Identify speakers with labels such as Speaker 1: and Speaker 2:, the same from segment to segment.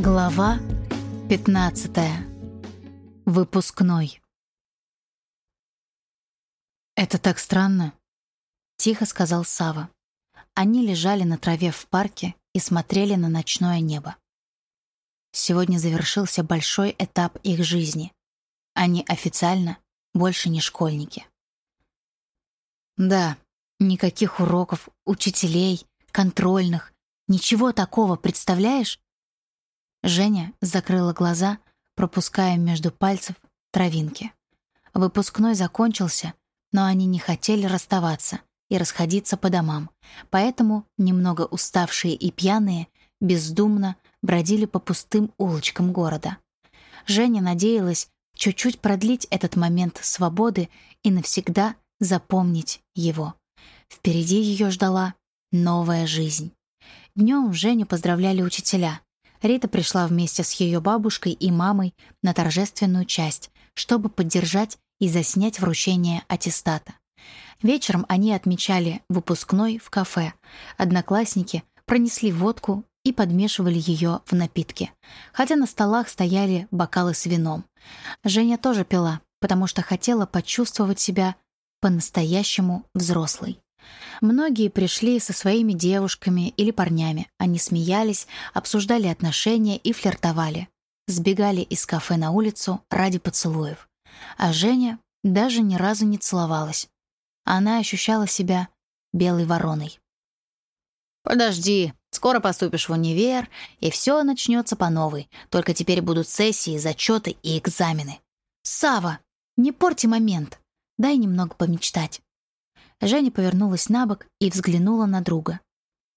Speaker 1: Глава 15. Выпускной. «Это так странно», — тихо сказал Сава. Они лежали на траве в парке и смотрели на ночное небо. Сегодня завершился большой этап их жизни. Они официально больше не школьники. Да, никаких уроков, учителей, контрольных, ничего такого, представляешь? Женя закрыла глаза, пропуская между пальцев травинки. Выпускной закончился, но они не хотели расставаться и расходиться по домам, поэтому, немного уставшие и пьяные, бездумно бродили по пустым улочкам города. Женя надеялась чуть-чуть продлить этот момент свободы и навсегда запомнить его. Впереди ее ждала новая жизнь. Днем Женю поздравляли учителя. Рита пришла вместе с ее бабушкой и мамой на торжественную часть, чтобы поддержать и заснять вручение аттестата. Вечером они отмечали выпускной в кафе. Одноклассники пронесли водку и подмешивали ее в напитки, хотя на столах стояли бокалы с вином. Женя тоже пила, потому что хотела почувствовать себя по-настоящему взрослой. Многие пришли со своими девушками или парнями. Они смеялись, обсуждали отношения и флиртовали. Сбегали из кафе на улицу ради поцелуев. А Женя даже ни разу не целовалась. Она ощущала себя белой вороной.
Speaker 2: «Подожди, скоро поступишь в универ, и все начнется по новой. Только теперь будут сессии, зачеты и экзамены».
Speaker 1: «Сава, не порти момент. Дай немного помечтать». Женя повернулась на бок и взглянула на друга.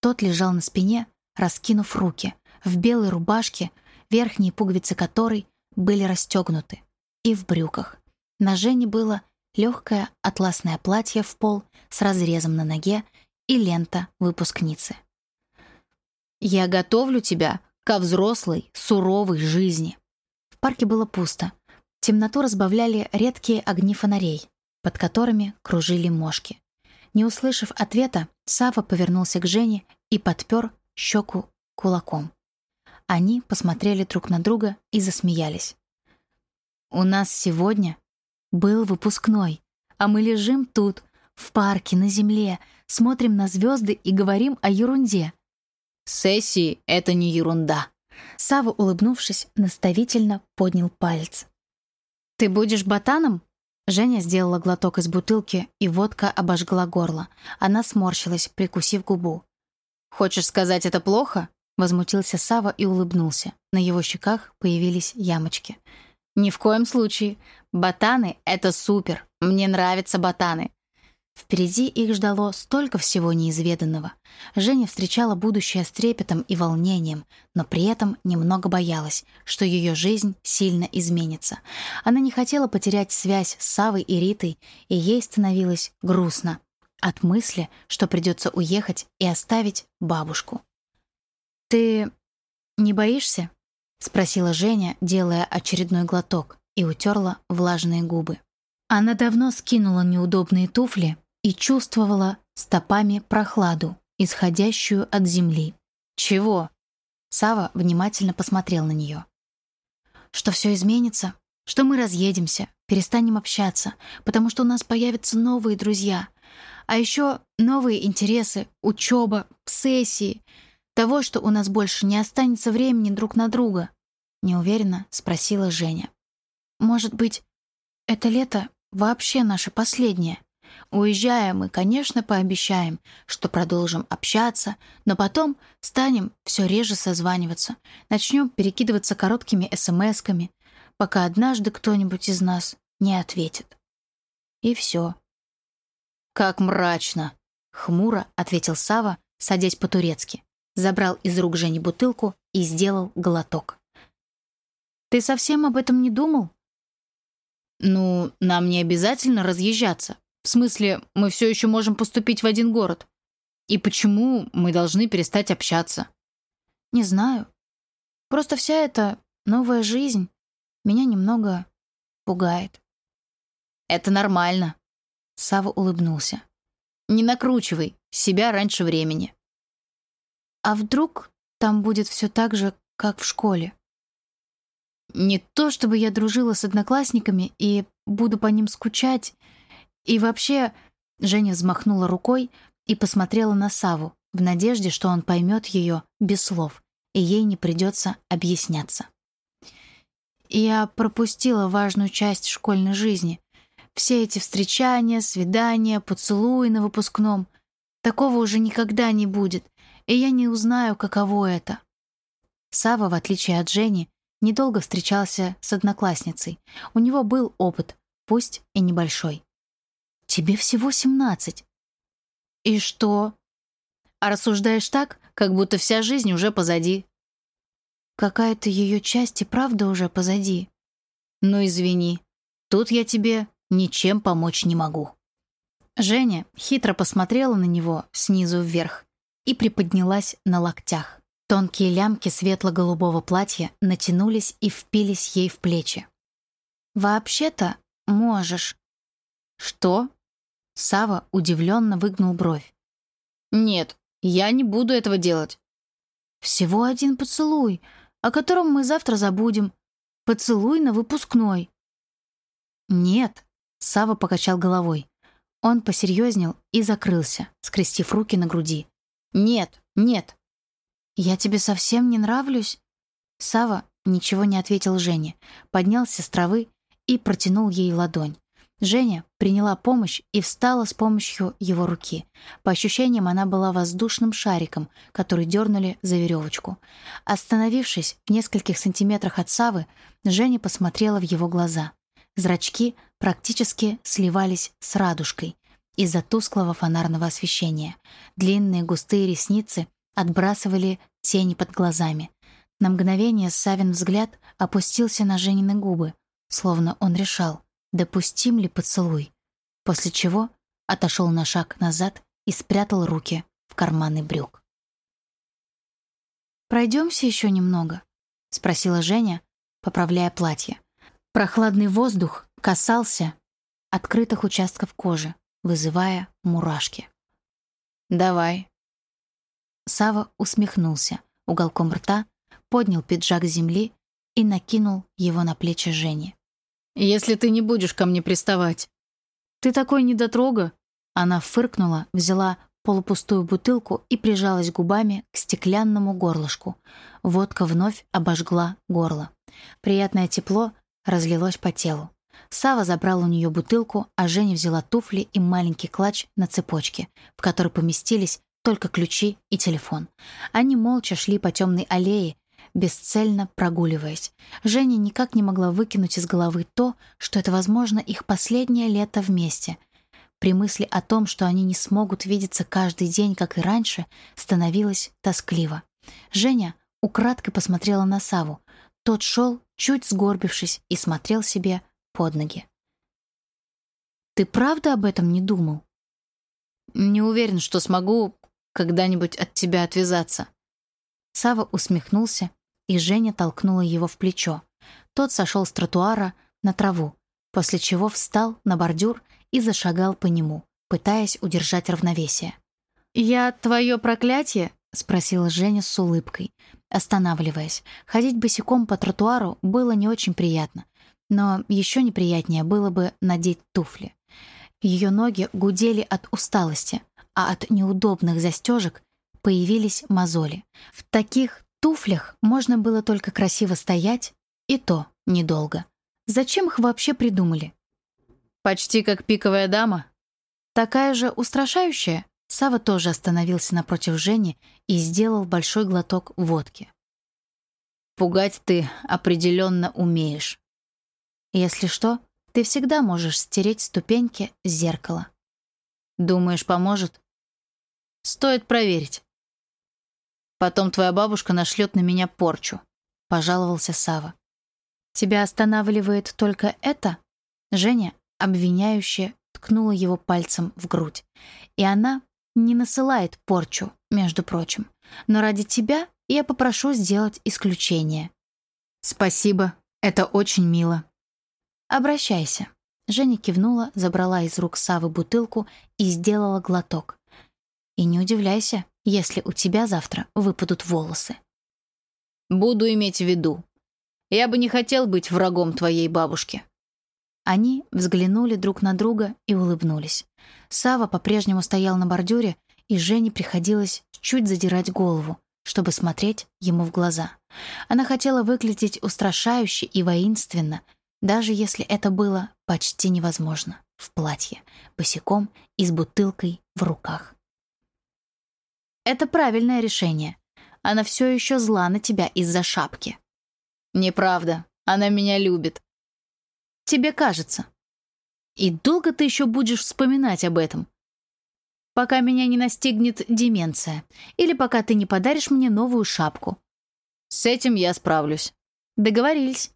Speaker 1: Тот лежал на спине, раскинув руки, в белой рубашке, верхние пуговицы которой были расстегнуты, и в брюках. На Жене было легкое атласное платье в пол с разрезом на ноге и лента выпускницы.
Speaker 2: «Я готовлю тебя ко взрослой, суровой жизни».
Speaker 1: В парке было пусто. Темноту разбавляли редкие огни фонарей, под которыми кружили мошки. Не услышав ответа, Сава повернулся к Жене и подпер щеку кулаком. Они посмотрели друг на друга и засмеялись. «У нас сегодня был выпускной, а мы лежим тут, в парке, на земле, смотрим на звезды и говорим о ерунде».
Speaker 2: «Сессии — это не ерунда».
Speaker 1: Сава, улыбнувшись, наставительно поднял палец. «Ты будешь ботаном?» Женя сделала глоток из бутылки, и водка обожгла горло. Она сморщилась, прикусив губу.
Speaker 2: «Хочешь сказать, это плохо?»
Speaker 1: Возмутился Сава и улыбнулся. На его щеках появились ямочки.
Speaker 2: «Ни в коем случае. Ботаны — это супер. Мне нравятся ботаны.
Speaker 1: Впереди их ждало столько всего неизведанного. Женя встречала будущее с трепетом и волнением, но при этом немного боялась, что ее жизнь сильно изменится. Она не хотела потерять связь с Савой и Ритой, и ей становилось грустно от мысли, что придется уехать и оставить бабушку. «Ты не боишься?» — спросила Женя, делая очередной глоток, и утерла влажные губы. Она давно скинула неудобные туфли и чувствовала стопами прохладу, исходящую от земли.
Speaker 2: «Чего?»
Speaker 1: Сава внимательно посмотрел на нее. «Что все изменится, что мы разъедемся, перестанем общаться, потому что у нас появятся новые друзья, а еще новые интересы, учеба, сессии, того, что у нас больше не останется времени друг на друга», неуверенно спросила Женя. «Может быть, это лето вообще наше последнее?» Уезжая, мы, конечно, пообещаем, что продолжим общаться, но потом станем все реже созваниваться, начнем перекидываться короткими смс-ками, пока однажды кто-нибудь из нас не ответит. И все.
Speaker 2: «Как мрачно!» — хмуро ответил Сава, садясь по-турецки. Забрал из рук Жени бутылку и сделал глоток.
Speaker 1: «Ты совсем об этом не думал?»
Speaker 2: «Ну, нам не обязательно разъезжаться. В смысле, мы все еще можем поступить в один город. И почему мы должны перестать общаться?
Speaker 1: Не знаю. Просто вся эта новая жизнь меня немного пугает.
Speaker 2: Это нормально.
Speaker 1: Сава улыбнулся.
Speaker 2: Не накручивай себя раньше времени.
Speaker 1: А вдруг там будет все так же, как в школе. Не то, чтобы я дружила с одноклассниками и буду по ним скучать. И вообще, Женя взмахнула рукой и посмотрела на Саву в надежде, что он поймет ее без слов, и ей не придется объясняться. Я пропустила важную часть школьной жизни. Все эти встречания, свидания, поцелуи на выпускном. Такого уже никогда не будет, и я не узнаю, каково это. Сава, в отличие от Жени, недолго встречался с одноклассницей. У него был опыт, пусть и небольшой. «Тебе всего семнадцать». «И что?» «А рассуждаешь так, как будто вся жизнь уже позади». «Какая-то ее часть и правда уже позади». «Ну, извини, тут я тебе ничем помочь не могу». Женя хитро посмотрела на него снизу вверх и приподнялась на локтях. Тонкие лямки светло-голубого платья натянулись и впились ей в плечи. «Вообще-то можешь». «Что?» Сава удивленно выгнул бровь. «Нет, я не буду этого делать». «Всего один поцелуй, о котором мы завтра забудем. Поцелуй на выпускной». «Нет», — Сава покачал головой. Он посерьезнел и закрылся, скрестив руки на груди. «Нет, нет, «Я тебе совсем не нравлюсь?» Сава ничего не ответил Жене, поднялся с травы и протянул ей ладонь. Женя приняла помощь и встала с помощью его руки. По ощущениям, она была воздушным шариком, который дернули за веревочку. Остановившись в нескольких сантиметрах от Савы, Женя посмотрела в его глаза. Зрачки практически сливались с радужкой из-за тусклого фонарного освещения. Длинные густые ресницы отбрасывали тени под глазами. На мгновение Савин взгляд опустился на Женины губы, словно он решал, допустим ли поцелуй, после чего отошел на шаг назад и спрятал руки в карманы брюк. «Пройдемся еще немного?» — спросила Женя, поправляя платье. Прохладный воздух касался открытых участков кожи, вызывая мурашки. «Давай», Сава усмехнулся уголком рта, поднял пиджак с земли и накинул его на плечи Жени. «Если ты не будешь ко мне приставать». «Ты такой недотрога!» Она фыркнула, взяла полупустую бутылку и прижалась губами к стеклянному горлышку. Водка вновь обожгла горло. Приятное тепло разлилось по телу. Сава забрал у нее бутылку, а Женя взяла туфли и маленький клатч на цепочке, в который поместились только ключи и телефон. Они молча шли по темной аллее, бесцельно прогуливаясь. Женя никак не могла выкинуть из головы то, что это, возможно, их последнее лето вместе. При мысли о том, что они не смогут видеться каждый день, как и раньше, становилось тоскливо. Женя украдкой посмотрела на Саву. Тот шел, чуть сгорбившись, и смотрел себе под ноги. «Ты правда об этом не думал?» «Не уверен, что смогу когда-нибудь от тебя отвязаться». Сава усмехнулся, и Женя толкнула его в плечо. Тот сошел с тротуара на траву, после чего встал на бордюр и зашагал по нему, пытаясь удержать равновесие. «Я твое проклятие?» — спросила Женя с улыбкой, останавливаясь. Ходить босиком по тротуару было не очень приятно, но еще неприятнее было бы надеть туфли. Ее ноги гудели от усталости, а от неудобных застежек появились мозоли. В таких туфлях можно было только красиво стоять, и то недолго. Зачем их вообще придумали? Почти как пиковая дама. Такая же устрашающая? Сава тоже остановился напротив Жени и сделал большой глоток водки. Пугать ты определенно умеешь. Если что, ты всегда можешь стереть ступеньки с зеркала. Думаешь, поможет? Стоит проверить. Потом твоя бабушка нашлет на меня порчу, пожаловался Сава. Тебя останавливает только это? Женя, обвиняюще, ткнула его пальцем в грудь. И она не насылает порчу, между прочим. Но ради тебя я попрошу сделать исключение. Спасибо, это очень мило. Обращайся. Женя кивнула, забрала из рук Савы бутылку и сделала глоток. И не удивляйся, если у тебя завтра выпадут волосы.
Speaker 2: Буду иметь в виду. Я бы не хотел быть врагом твоей бабушки».
Speaker 1: Они взглянули друг на друга и улыбнулись. Сава по-прежнему стоял на бордюре, и Жене приходилось чуть задирать голову, чтобы смотреть ему в глаза. Она хотела выглядеть устрашающе и воинственно, даже если это было почти невозможно, в платье, босиком и с бутылкой в руках. «Это правильное решение. Она все еще зла на тебя из-за шапки».
Speaker 2: «Неправда. Она меня любит».
Speaker 1: «Тебе кажется». «И долго ты еще будешь вспоминать об этом?» «Пока меня не настигнет деменция. Или пока ты не подаришь мне новую шапку».
Speaker 2: «С этим я справлюсь».
Speaker 1: «Договорились».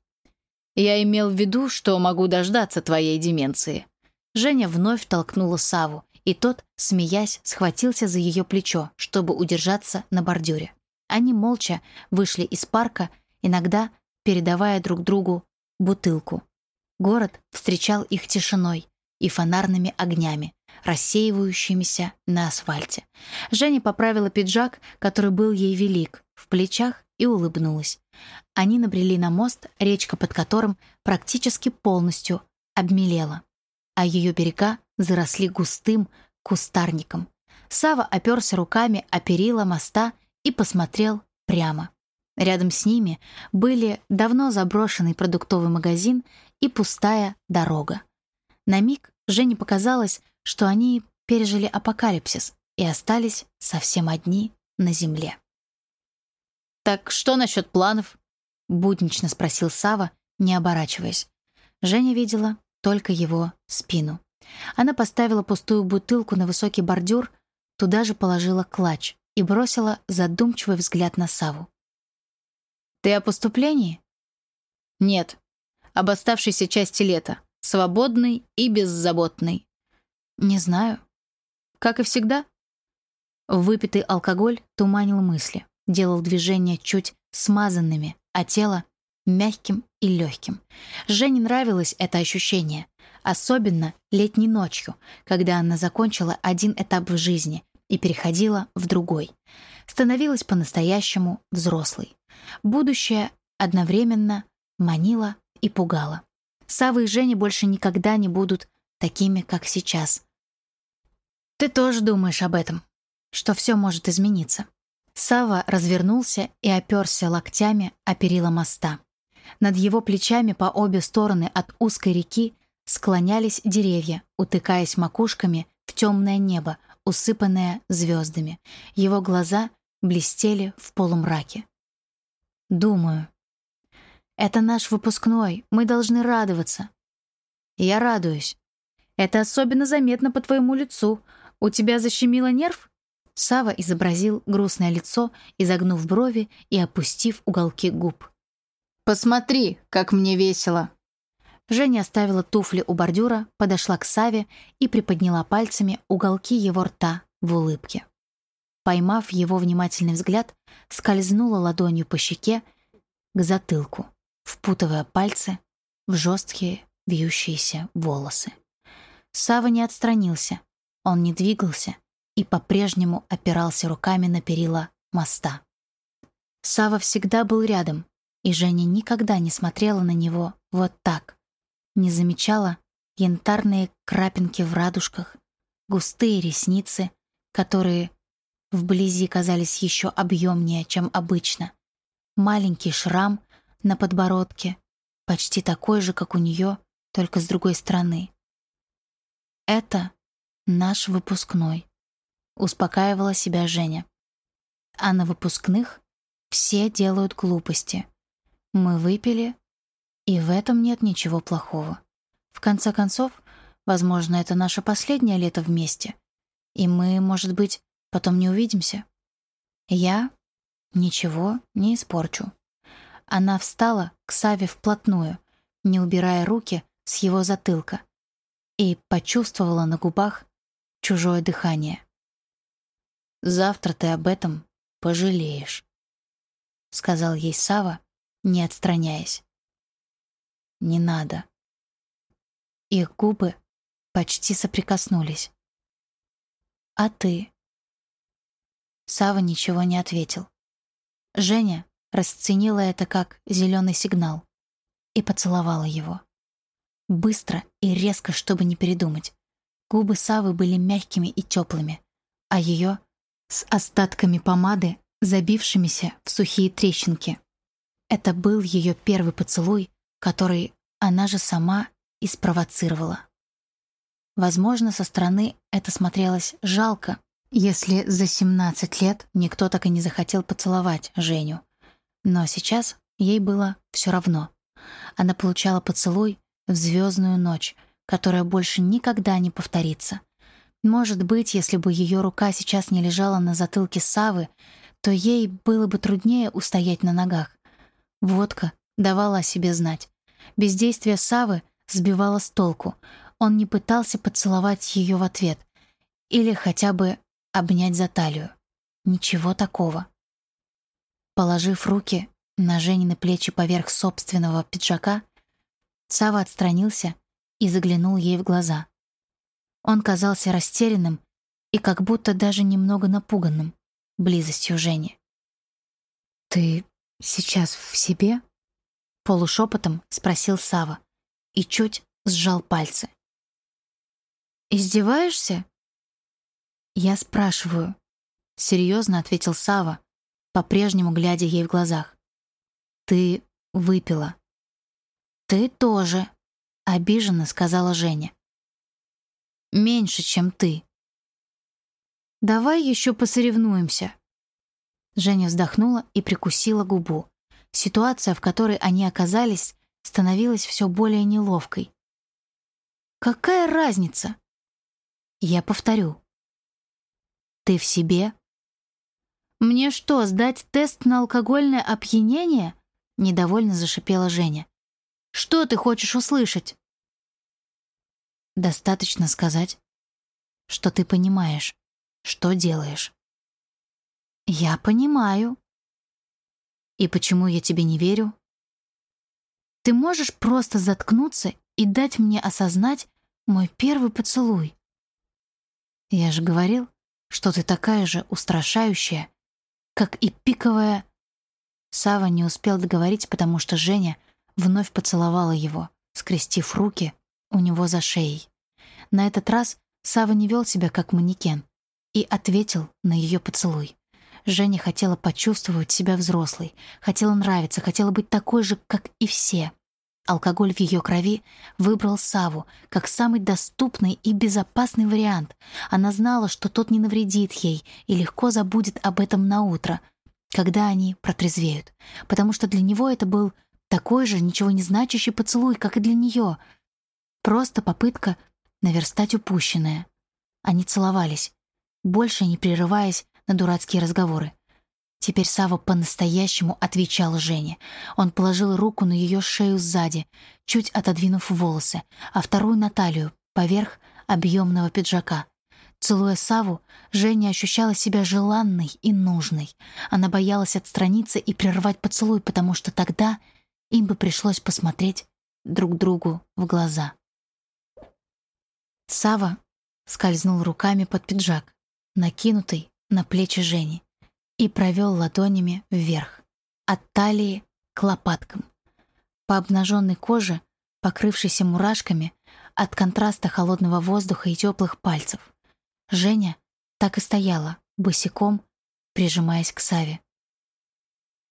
Speaker 2: Я имел в виду, что могу дождаться твоей деменции.
Speaker 1: Женя вновь толкнула Саву, и тот, смеясь, схватился за ее плечо, чтобы удержаться на бордюре. Они молча вышли из парка, иногда передавая друг другу бутылку. Город встречал их тишиной и фонарными огнями, рассеивающимися на асфальте. Женя поправила пиджак, который был ей велик, в плечах и улыбнулась. Они набрели на мост, речка под которым практически полностью обмелела, а ее берега заросли густым кустарником. Сава оперся руками о перила моста и посмотрел прямо. Рядом с ними были давно заброшенный продуктовый магазин и пустая дорога. На миг Жене показалось, что они пережили апокалипсис и остались совсем одни на земле.
Speaker 2: «Так что насчет планов?»
Speaker 1: — буднично спросил Сава, не оборачиваясь. Женя видела только его спину. Она поставила пустую бутылку на высокий бордюр, туда же положила клатч и бросила задумчивый взгляд на Саву.
Speaker 2: «Ты о поступлении?» «Нет. Об оставшейся части лета. Свободный и беззаботный».
Speaker 1: «Не знаю. Как и всегда?» Выпитый алкоголь туманил мысли делал движения чуть смазанными, а тело — мягким и легким. Жене нравилось это ощущение, особенно летней ночью, когда она закончила один этап в жизни и переходила в другой. Становилась по-настоящему взрослой. Будущее одновременно манило и пугало. Сава и Женя больше никогда не будут такими, как сейчас. Ты тоже думаешь об этом, что все может измениться. Сава развернулся и оперся локтями о перила моста. Над его плечами по обе стороны от узкой реки склонялись деревья, утыкаясь макушками в темное небо, усыпанное звездами. Его глаза блестели в полумраке. «Думаю. Это наш выпускной, мы должны радоваться». «Я радуюсь. Это особенно заметно по твоему лицу. У тебя защемило нерв?» Сава изобразил грустное лицо, изогнув брови и опустив уголки губ.
Speaker 2: «Посмотри, как мне весело!»
Speaker 1: Женя оставила туфли у бордюра, подошла к Саве и приподняла пальцами уголки его рта в улыбке. Поймав его внимательный взгляд, скользнула ладонью по щеке к затылку, впутывая пальцы в жесткие вьющиеся волосы. Сава не отстранился, он не двигался, и по-прежнему опирался руками на перила моста. Сава всегда был рядом, и Женя никогда не смотрела на него вот так. Не замечала янтарные крапинки в радужках, густые ресницы, которые вблизи казались еще объемнее, чем обычно, маленький шрам на подбородке, почти такой же, как у нее, только с другой стороны. Это наш выпускной успокаивала себя Женя. А на выпускных все делают глупости. Мы выпили, и в этом нет ничего плохого. В конце концов, возможно, это наше последнее лето вместе, и мы, может быть, потом не увидимся. Я ничего не испорчу. Она встала к Саве вплотную, не убирая руки с его затылка, и почувствовала на губах чужое дыхание. Завтра ты об этом пожалеешь», — сказал ей Сава, не отстраняясь. «Не надо». Их губы почти соприкоснулись. «А ты?» Сава ничего не ответил. Женя расценила это как зеленый сигнал и поцеловала его. Быстро и резко, чтобы не передумать. Губы Савы были мягкими и теплыми, а ее — с остатками помады, забившимися в сухие трещинки. Это был ее первый поцелуй, который она же сама и спровоцировала. Возможно, со стороны это смотрелось жалко, если за 17 лет никто так и не захотел поцеловать Женю. Но сейчас ей было все равно. Она получала поцелуй в звездную ночь, которая больше никогда не повторится. Может быть, если бы ее рука сейчас не лежала на затылке Савы, то ей было бы труднее устоять на ногах. Водка давала о себе знать. Бездействие Савы сбивало с толку. Он не пытался поцеловать ее в ответ или хотя бы обнять за талию. Ничего такого. Положив руки на Женины плечи поверх собственного пиджака, Сава отстранился и заглянул ей в глаза. Он казался растерянным и как будто даже немного напуганным близостью Жени. «Ты сейчас в себе?» — полушепотом спросил Сава и чуть сжал пальцы. «Издеваешься?» «Я спрашиваю», — серьезно ответил Сава, по-прежнему глядя ей в глазах. «Ты выпила». «Ты тоже», — обиженно сказала Женя. «Меньше, чем ты». «Давай еще посоревнуемся». Женя вздохнула и прикусила губу. Ситуация, в которой они оказались, становилась все более неловкой. «Какая разница?» «Я повторю. Ты в себе?» «Мне что, сдать тест на алкогольное опьянение?» — недовольно зашипела Женя. Что ты хочешь услышать? Достаточно сказать, что ты понимаешь, что делаешь. Я понимаю. И почему я тебе не верю? Ты можешь просто заткнуться и дать мне осознать мой первый поцелуй. Я же говорил, что ты такая же устрашающая, как и пиковая... Сава не успел договорить, потому что Женя вновь поцеловала его, скрестив руки у него за шеей. На этот раз Сава не вел себя как манекен и ответил на ее поцелуй. Женя хотела почувствовать себя взрослой, хотела нравиться, хотела быть такой же, как и все. Алкоголь в ее крови выбрал Саву как самый доступный и безопасный вариант. Она знала, что тот не навредит ей и легко забудет об этом на утро, когда они протрезвеют, потому что для него это был такой же ничего не значащий поцелуй, как и для нее. Просто попытка наверстать упущенное. Они целовались, больше не прерываясь на дурацкие разговоры. Теперь Сава по-настоящему отвечал Жене. Он положил руку на ее шею сзади, чуть отодвинув волосы, а вторую на талию, поверх объемного пиджака. Целуя Саву, Женя ощущала себя желанной и нужной. Она боялась отстраниться и прервать поцелуй, потому что тогда им бы пришлось посмотреть друг другу в глаза. Сава скользнул руками под пиджак, накинутый на плечи Жени, и провел ладонями вверх, от талии к лопаткам. По обнаженной коже, покрывшейся мурашками, от контраста холодного воздуха и теплых пальцев. Женя так и стояла, босиком, прижимаясь к Саве.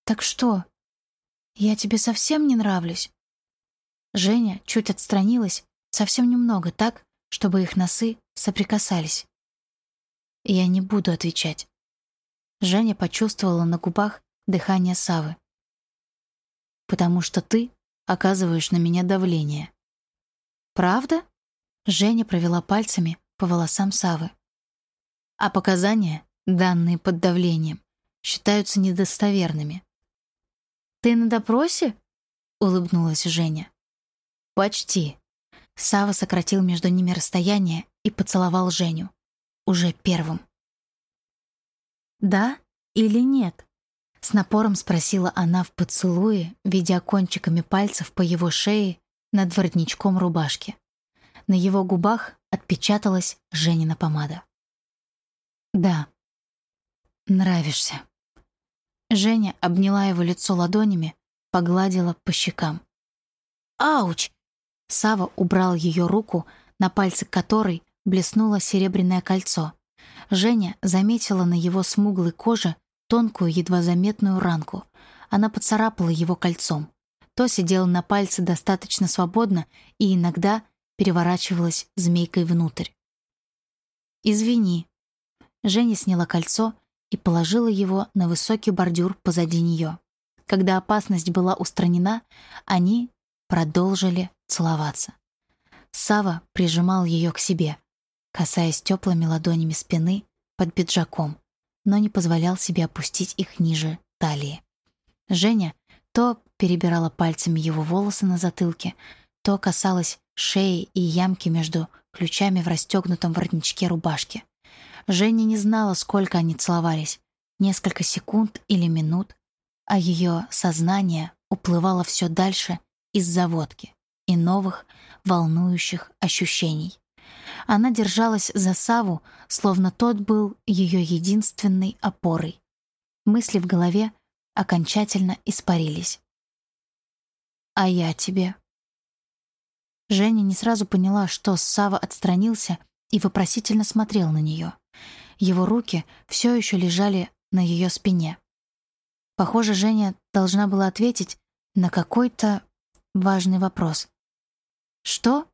Speaker 1: «Так что, «Я тебе совсем не нравлюсь?» Женя чуть отстранилась, совсем немного, так, чтобы их носы соприкасались. «Я не буду отвечать». Женя почувствовала на губах дыхание Савы. «Потому что ты оказываешь на меня давление». «Правда?» Женя провела пальцами по волосам Савы. «А показания, данные под давлением, считаются недостоверными. «Ты на допросе?» — улыбнулась Женя. «Почти». Сава сократил между ними расстояние и поцеловал Женю. Уже первым. «Да или нет?» — с напором спросила она в поцелуе, ведя кончиками пальцев по его шее над воротничком рубашки. На его губах отпечаталась Женина помада. «Да, нравишься». Женя обняла его лицо ладонями, погладила по щекам. «Ауч!» Сава убрал ее руку, на пальце которой блеснуло серебряное кольцо. Женя заметила на его смуглой коже тонкую, едва заметную ранку. Она поцарапала его кольцом. То сидела на пальце достаточно свободно и иногда переворачивалась змейкой внутрь. «Извини». Женя сняла кольцо и положила его на высокий бордюр позади нее. Когда опасность была устранена, они продолжили целоваться. Сава прижимал ее к себе, касаясь теплыми ладонями спины под пиджаком, но не позволял себе опустить их ниже талии. Женя то перебирала пальцами его волосы на затылке, то касалась шеи и ямки между ключами в расстегнутом воротничке рубашки. Женя не знала, сколько они целовались, несколько секунд или минут, а ее сознание уплывало все дальше из-за водки и новых волнующих ощущений. Она держалась за Саву, словно тот был ее единственной опорой. Мысли в голове окончательно испарились. «А я тебе?» Женя не сразу поняла, что Сава отстранился и вопросительно смотрел на нее. Его руки все еще лежали на ее спине. Похоже, Женя должна была ответить на какой-то важный вопрос. «Что?» —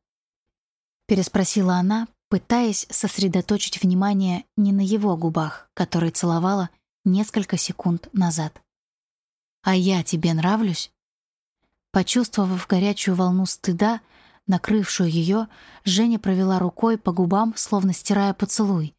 Speaker 1: переспросила она, пытаясь сосредоточить внимание не на его губах, которые целовала несколько секунд назад. «А я тебе нравлюсь?» Почувствовав горячую волну стыда, накрывшую ее, Женя провела рукой по губам, словно стирая поцелуй.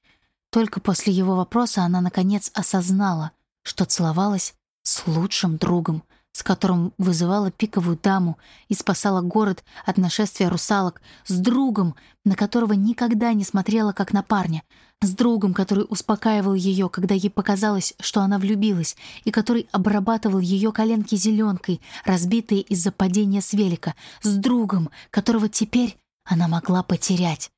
Speaker 1: Только после его вопроса она, наконец, осознала, что целовалась с лучшим другом, с которым вызывала пиковую даму и спасала город от нашествия русалок, с другом, на которого никогда не смотрела как на парня, с другом, который успокаивал ее, когда ей показалось, что она влюбилась, и который обрабатывал ее коленки зеленкой, разбитые из-за падения с велика, с другом, которого теперь она могла потерять.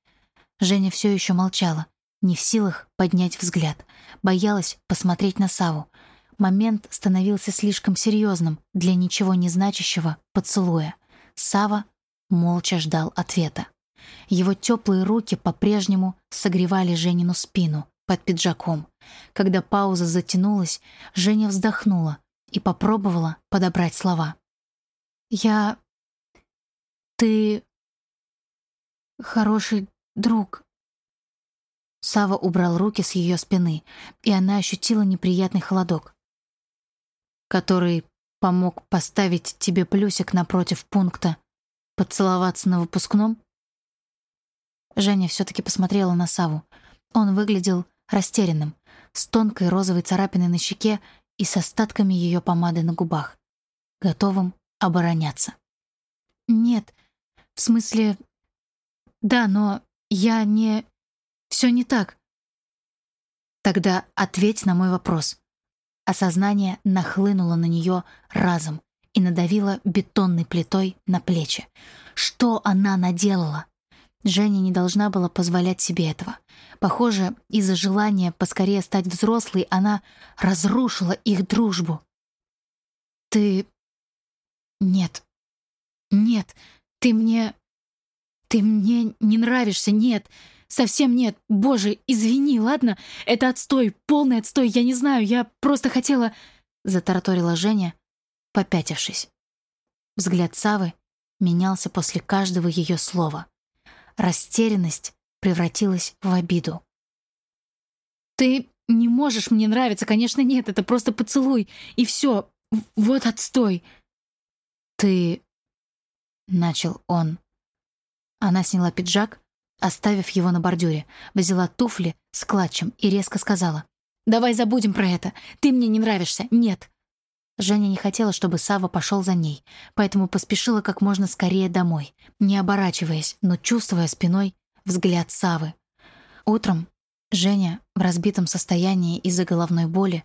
Speaker 1: Женя все еще молчала, не в силах поднять взгляд, боялась посмотреть на Саву. Момент становился слишком серьезным для ничего не значащего поцелуя. Сава молча ждал ответа. Его теплые руки по-прежнему согревали Женину спину под пиджаком. Когда пауза затянулась, Женя вздохнула и попробовала подобрать слова. «Я... ты... хороший друг». Сава убрал руки с ее спины, и она ощутила неприятный холодок который помог поставить тебе плюсик напротив пункта «Поцеловаться на выпускном»?» Женя все-таки посмотрела на Саву. Он выглядел растерянным, с тонкой розовой царапиной на щеке и с остатками ее помады на губах, готовым обороняться. «Нет, в смысле... Да, но я не... Все не так». «Тогда ответь на мой вопрос. Осознание нахлынуло на нее разом и надавило бетонной плитой на плечи. Что она наделала? Женя не должна была позволять себе этого. Похоже, из-за желания поскорее стать взрослой она разрушила их дружбу. «Ты... нет. Нет. Ты мне... Ты мне не нравишься, нет. Совсем нет. Боже, извини, ладно? Это отстой, полный отстой. Я не знаю, я просто хотела...» Затараторила Женя, попятившись. Взгляд Савы менялся после каждого ее слова. Растерянность превратилась в обиду. «Ты не можешь мне нравиться, конечно, нет, это просто поцелуй, и все, вот отстой!» «Ты...» — начал он. Она сняла пиджак, Оставив его на бордюре, взяла туфли с клатчем и резко сказала. «Давай забудем про это. Ты мне не нравишься. Нет». Женя не хотела, чтобы Сава пошел за ней, поэтому поспешила как можно скорее домой, не оборачиваясь, но чувствуя спиной взгляд Савы. Утром Женя в разбитом состоянии из-за головной боли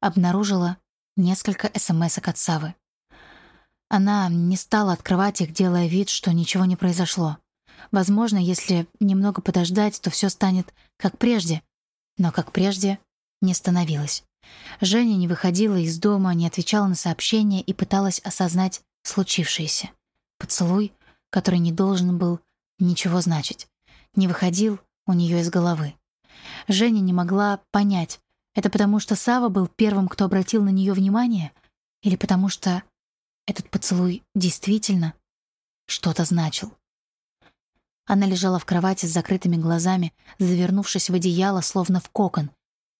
Speaker 1: обнаружила несколько смс от Савы. Она не стала открывать их, делая вид, что ничего не произошло. Возможно, если немного подождать, то все станет как прежде. Но как прежде не становилось. Женя не выходила из дома, не отвечала на сообщения и пыталась осознать случившееся. Поцелуй, который не должен был ничего значить, не выходил у нее из головы. Женя не могла понять, это потому что Сава был первым, кто обратил на нее внимание, или потому что этот поцелуй действительно что-то значил. Она лежала в кровати с закрытыми глазами, завернувшись в одеяло, словно в кокон,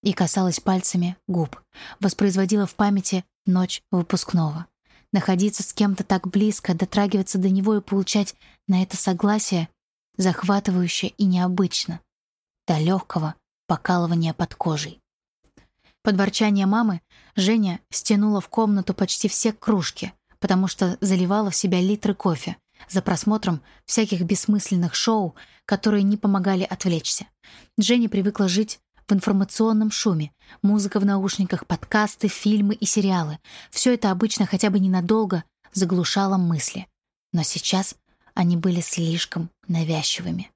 Speaker 1: и касалась пальцами губ, воспроизводила в памяти ночь выпускного. Находиться с кем-то так близко, дотрагиваться до него и получать на это согласие захватывающе и необычно, до легкого покалывания под кожей. Под ворчание мамы Женя стянула в комнату почти все кружки, потому что заливала в себя литры кофе за просмотром всяких бессмысленных шоу, которые не помогали отвлечься. Женя привыкла жить в информационном шуме. Музыка в наушниках, подкасты, фильмы и сериалы. Все это обычно хотя бы ненадолго заглушало мысли. Но сейчас они были слишком навязчивыми.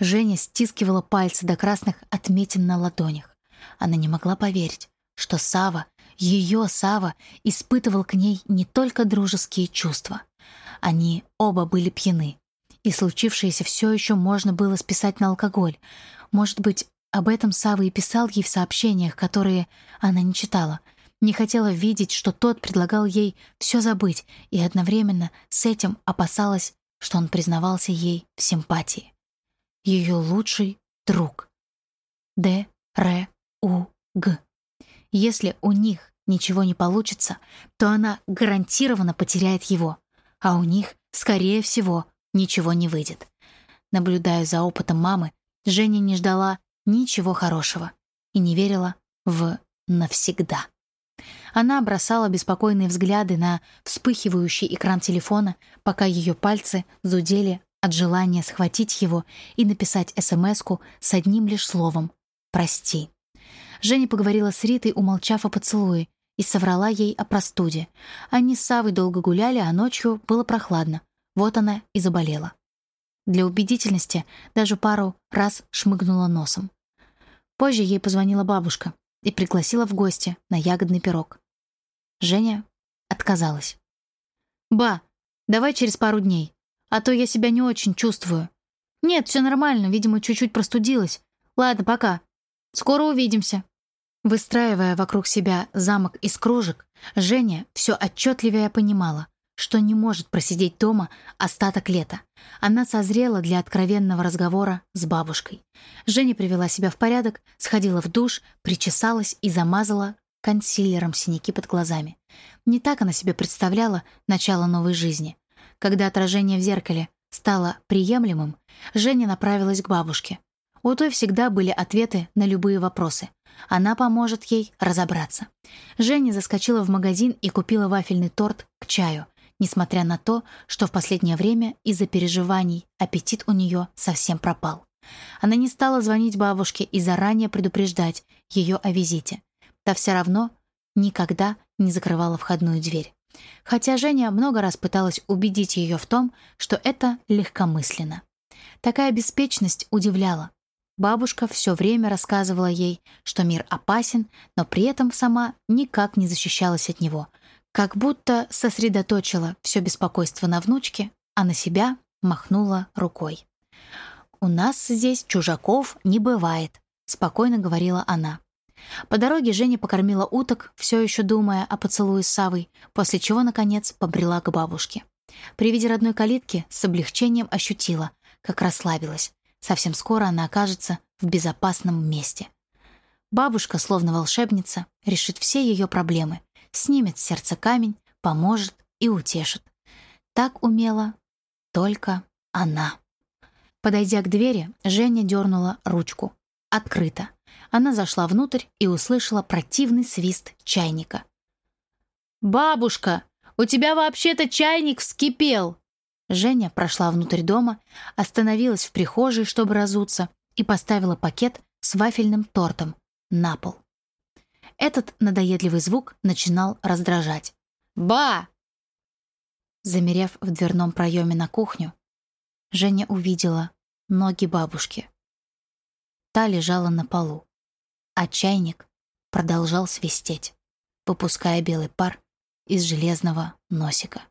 Speaker 1: Женя стискивала пальцы до красных отметин на ладонях. Она не могла поверить, что Сава, ее Сава, испытывал к ней не только дружеские чувства. Они оба были пьяны. И случившееся все еще можно было списать на алкоголь. Может быть, об этом Сава и писал ей в сообщениях, которые она не читала. Не хотела видеть, что тот предлагал ей все забыть, и одновременно с этим опасалась, что он признавался ей в симпатии. Ее лучший друг. Д. Р. У. Г. Если у них ничего не получится, то она гарантированно потеряет его, а у них, скорее всего, ничего не выйдет. Наблюдая за опытом мамы, Женя не ждала ничего хорошего и не верила в навсегда. Она бросала беспокойные взгляды на вспыхивающий экран телефона, пока ее пальцы зудели от желания схватить его и написать смс с одним лишь словом «Прости». Женя поговорила с Ритой, умолчав о поцелуе, и соврала ей о простуде. Они с Савой долго гуляли, а ночью было прохладно. Вот она и заболела. Для убедительности даже пару раз шмыгнула носом. Позже ей позвонила бабушка и пригласила в гости на ягодный пирог. Женя отказалась. «Ба, давай через пару дней, а то я себя не очень чувствую». «Нет, все нормально, видимо, чуть-чуть простудилась. Ладно, пока. Скоро увидимся». Выстраивая вокруг себя замок из кружек, Женя все отчетливее понимала, что не может просидеть дома остаток лета. Она созрела для откровенного разговора с бабушкой. Женя привела себя в порядок, сходила в душ, причесалась и замазала консилером синяки под глазами. Не так она себе представляла начало новой жизни. Когда отражение в зеркале стало приемлемым, Женя направилась к бабушке. У той всегда были ответы на любые вопросы. Она поможет ей разобраться. Женя заскочила в магазин и купила вафельный торт к чаю, несмотря на то, что в последнее время из-за переживаний аппетит у нее совсем пропал. Она не стала звонить бабушке и заранее предупреждать ее о визите. Та все равно никогда не закрывала входную дверь. Хотя Женя много раз пыталась убедить ее в том, что это легкомысленно. Такая беспечность удивляла. Бабушка все время рассказывала ей, что мир опасен, но при этом сама никак не защищалась от него — как будто сосредоточила все беспокойство на внучке, а на себя махнула рукой. «У нас здесь чужаков не бывает», — спокойно говорила она. По дороге Женя покормила уток, все еще думая о поцелуе с Савой, после чего, наконец, побрела к бабушке. При виде родной калитки с облегчением ощутила, как расслабилась. Совсем скоро она окажется в безопасном месте. Бабушка, словно волшебница, решит все ее проблемы, снимет с сердца камень, поможет и утешит. Так умела только она. Подойдя к двери, Женя дернула ручку. Открыто. Она зашла внутрь и услышала противный свист чайника. «Бабушка, у тебя вообще-то чайник вскипел!» Женя прошла внутрь дома, остановилась в прихожей, чтобы разуться, и поставила пакет с вафельным тортом на пол. Этот надоедливый звук начинал раздражать. «Ба!» Замерев в дверном проеме на кухню, Женя увидела ноги бабушки. Та лежала на полу, а чайник продолжал свистеть, выпуская белый пар из железного носика.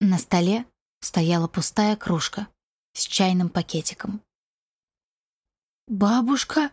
Speaker 1: На столе стояла пустая кружка с чайным пакетиком.
Speaker 2: «Бабушка?»